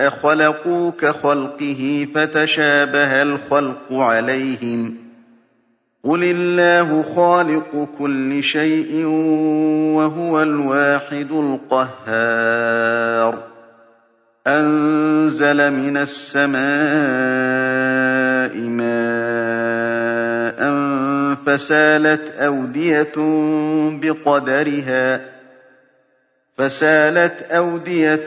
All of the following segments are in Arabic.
خَلَقُوا كَخَلْقِهِ فَتَشَابَهَ الْخَلْقُ عَلَيْهِمْ ۚ قُلِ اللَّهُ خَالِقُ كُلِّ شَيْءٍ وَهُوَ الْوَاحِدُ الْقَهَّارُ أَنزَلَ مِنَ السَّمَاءِ مَاءً فَسَالَتْ أَوْدِيَةٌ بِقَدَرِهَا فسالت أودية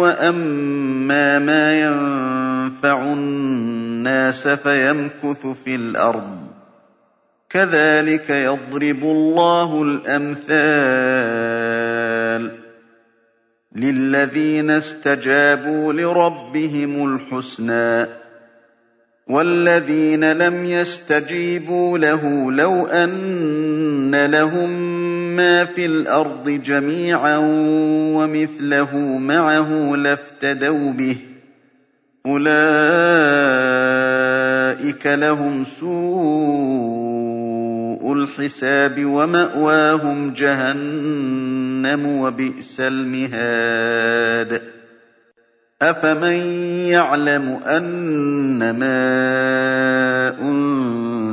وَأَمَّا مَا يَنفَعُ النَّاسَ فَيَمْكُثُ فِي الْأَرْضِ ۚ كَذَٰلِكَ يَضْرِبُ اللَّهُ الْأَمْثَالَ ۗ لِلَّذِينَ اسْتَجَابُوا لِرَبِّهِمُ الْحُسْنَىٰ ۚ وَالَّذِينَ لَمْ يَسْتَجِيبُوا لَهُ لَوْ أَنَّ لَهُم مَّا فِي الْأَرْضِ جَمِيعًا وَمِثْلَهُ مَعَهُ لَافْتَدَوْا بِهِ ۚ. أُولَٰئِكَ لَهُمْ سُوءُ الْحِسَابِ وَمَأْوَاهُمْ جَهَنَّمُ ۖ وَبِئْسَ الْمِهَادُ. أَفَمَن يَعْلَمُ أَنَّمَا أُنزِلَ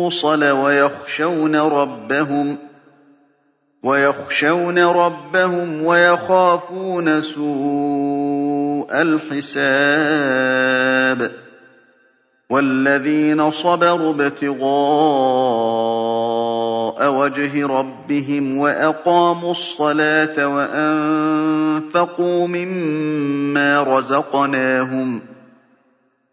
يُوصَلَ وَيَخْشَوْنَ رَبَّهُمْ ۗ وَيَخْشَوْنَ رَبَّهُمْ وَيَخَافُونَ سُوءَ الْحِسَابِ. وَالَّذِينَ صَبَرُوا ابْتِغَاءَ وَجْهِ رَبِّهِمْ وَأَقَامُوا الصَّلَاةَ وَأَنفَقُوا مِمَّا رَزَقْنَاهُمْ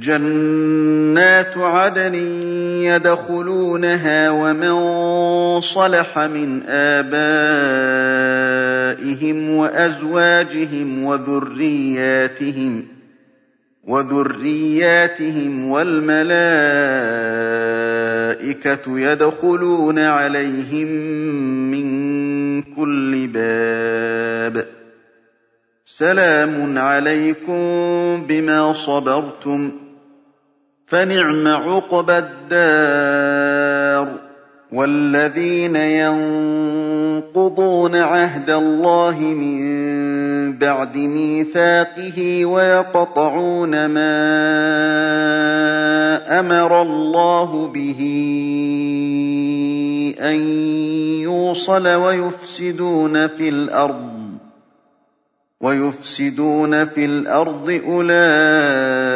جَنَّاتُ عَدْنٍ يَدْخُلُونَهَا وَمَن صَلَحَ مِنْ آبَائِهِمْ وَأَزْوَاجِهِمْ وَذُرِّيَّاتِهِمْ وَذُرِّيَّاتِهِمْ وَالْمَلَائِكَةُ يَدْخُلُونَ عَلَيْهِم مِّن كُلِّ بَابٍ. سَلَامٌ عَلَيْكُم بِمَا صَبَرْتُمْ ۚ. فَنِعْمَ عُقْبَى الدَّارِ وَالَّذِينَ يَنقُضُونَ عَهْدَ اللَّهِ مِن بَعْدِ مِيثَاقِهِ وَيَقْطَعُونَ مَا أَمَرَ اللَّهُ بِهِ أَن يُوصَلَ وَيُفْسِدُونَ فِي الْأَرْضِ وَيُفْسِدُونَ فِي الْأَرْضِ أُولَٰئِكَ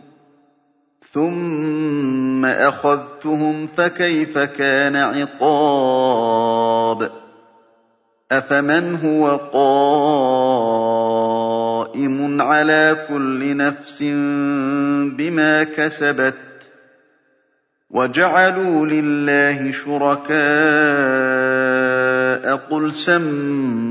ثُمَّ أَخَذْتُهُمْ فَكَيْفَ كَانَ عِقَابِ أَفَمَنْ هُوَ قَائِمٌ عَلَىٰ كُلِّ نَفْسٍ بِمَا كَسَبَتْ وَجَعَلُوا لِلَّهِ شُرَكَاءَ قُلْ سَمُّوهُمْ ۚ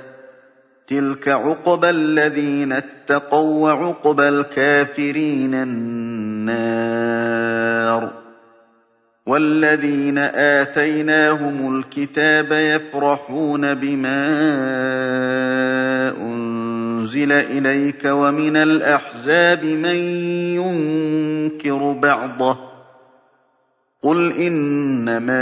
تِلْكَ عُقْبَى الَّذِينَ اتَّقَوا ۖ وَّعُقْبَى الْكَافِرِينَ النَّارُ وَالَّذِينَ آتَيْنَاهُمُ الْكِتَابَ يَفْرَحُونَ بِمَا أُنزِلَ إِلَيْكَ وَمِنَ الْأَحْزَابِ مَن يُنكِرُ بَعْضَهُ ۚ قُلْ إِنَّمَا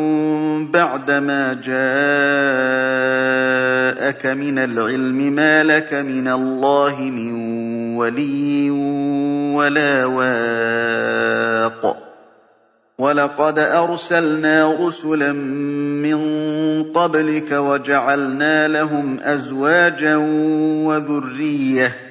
بَعْدَمَا جَاءَكَ مِنَ الْعِلْمِ مَا لَكَ مِنَ اللَّهِ مِن وَلِيٍّ وَلَا وَاقٍ. وَلَقَدْ أَرْسَلْنَا رُسُلًا مِّن قَبْلِكَ وَجَعَلْنَا لَهُمْ أَزْوَاجًا وَذُرِّيَّةً ۚ.